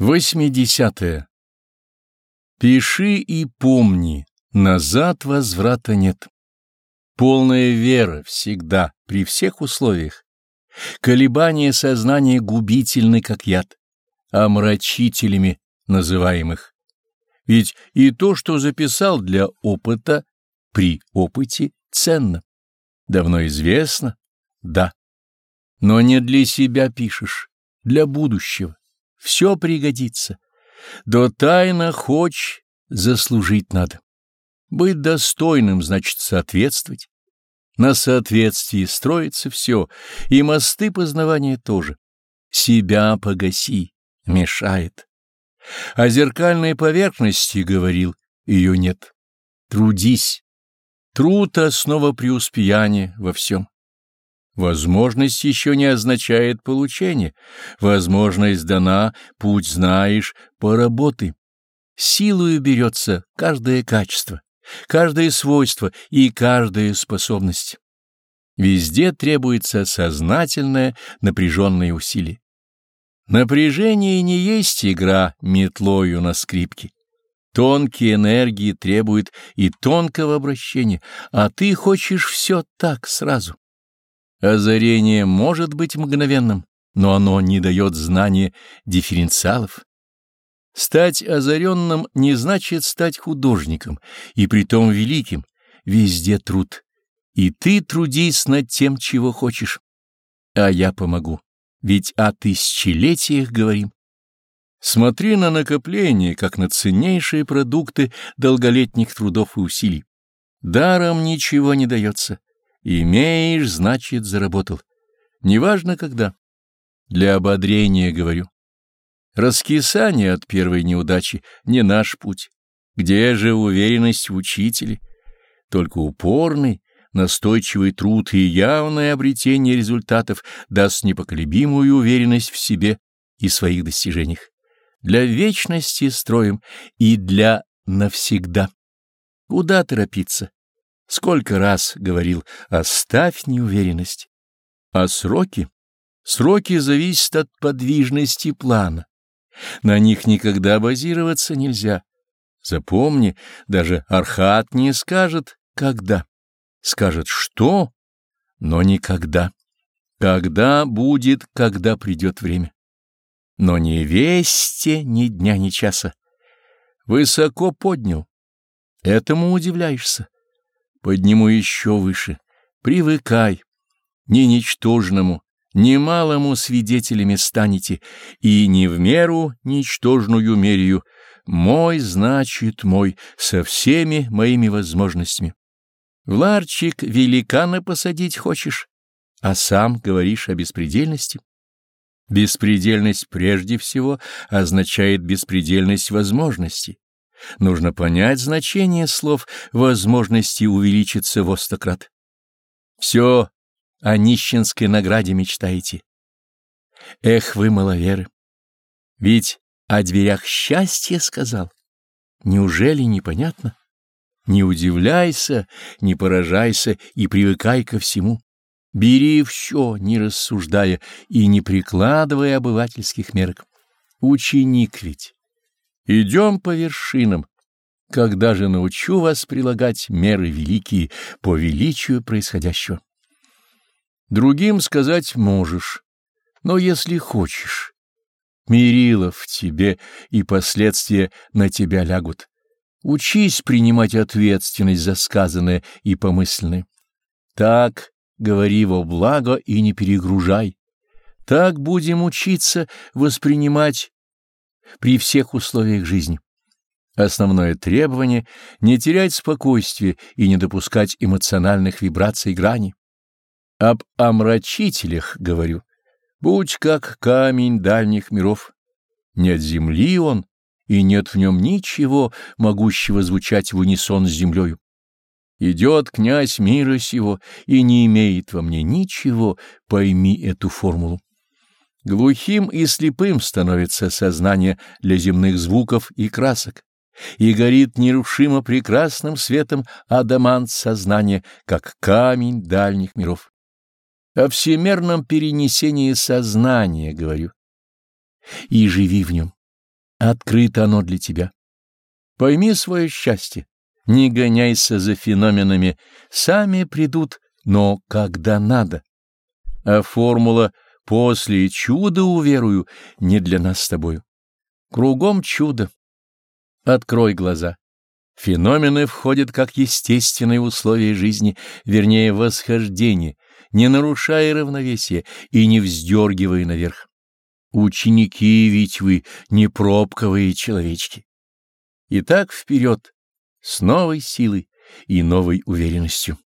Восьмидесятое. Пиши и помни, назад возврата нет. Полная вера всегда, при всех условиях. Колебания сознания губительны, как яд, омрачителями называемых. Ведь и то, что записал для опыта, при опыте ценно. Давно известно, да. Но не для себя пишешь, для будущего все пригодится. До тайна хочь заслужить надо. Быть достойным значит соответствовать. На соответствии строится все, и мосты познавания тоже. Себя погаси, мешает. О зеркальной поверхности говорил, ее нет. Трудись. Труд — основа преуспеяния во всем. Возможность еще не означает получение. Возможность дана, путь знаешь, поработай. Силою берется каждое качество, каждое свойство и каждая способность. Везде требуется сознательное напряженное усилие. Напряжение не есть игра метлою на скрипке. Тонкие энергии требуют и тонкого обращения, а ты хочешь все так сразу. Озарение может быть мгновенным, но оно не дает знания дифференциалов. Стать озаренным не значит стать художником, и притом великим, везде труд. И ты трудись над тем, чего хочешь. А я помогу, ведь о тысячелетиях говорим. Смотри на накопление, как на ценнейшие продукты долголетних трудов и усилий. Даром ничего не дается. Имеешь, значит, заработал. Неважно когда. Для ободрения говорю. Раскисание от первой неудачи не наш путь. Где же уверенность в учителе? Только упорный, настойчивый труд и явное обретение результатов даст непоколебимую уверенность в себе и своих достижениях. Для вечности строим и для навсегда. Куда торопиться? Сколько раз говорил «оставь неуверенность». А сроки? Сроки зависят от подвижности плана. На них никогда базироваться нельзя. Запомни, даже Архат не скажет «когда». Скажет «что», но никогда. Когда будет, когда придет время. Но не весте ни дня, ни часа. Высоко поднял. Этому удивляешься подниму еще выше. Привыкай. Ни ничтожному, ни малому свидетелями станете, и не в меру ничтожную мерию. Мой, значит, мой, со всеми моими возможностями. В ларчик великана посадить хочешь, а сам говоришь о беспредельности. Беспредельность прежде всего означает беспредельность возможностей. Нужно понять значение слов возможности увеличиться во сто. Все о нищенской награде мечтаете. Эх вы, маловеры! Ведь о дверях счастья сказал. Неужели непонятно? Не удивляйся, не поражайся и привыкай ко всему. Бери все, не рассуждая и не прикладывая обывательских мерок. Ученик ведь Идем по вершинам. Когда же научу вас прилагать меры великие по величию происходящего? Другим сказать можешь, но если хочешь. Мерило в тебе, и последствия на тебя лягут. Учись принимать ответственность за сказанное и помысленное. Так говори во благо и не перегружай. Так будем учиться воспринимать при всех условиях жизни. Основное требование — не терять спокойствие и не допускать эмоциональных вибраций грани. Об омрачителях говорю. Будь как камень дальних миров. Не от земли он, и нет в нем ничего, могущего звучать в унисон с землею. Идет князь мира сего и не имеет во мне ничего, пойми эту формулу. Глухим и слепым становится сознание для земных звуков и красок, и горит нерушимо прекрасным светом адамант сознания, как камень дальних миров. О всемерном перенесении сознания говорю, и живи в нем. Открыто оно для тебя. Пойми свое счастье, не гоняйся за феноменами, сами придут, но когда надо. А формула «после чуда уверую» не для нас с тобою. Кругом чудо. Открой глаза. Феномены входят как естественные условия жизни, вернее, восхождение, не нарушая равновесия и не вздергивая наверх. Ученики ведь вы, не пробковые человечки. Итак, вперед, с новой силой и новой уверенностью.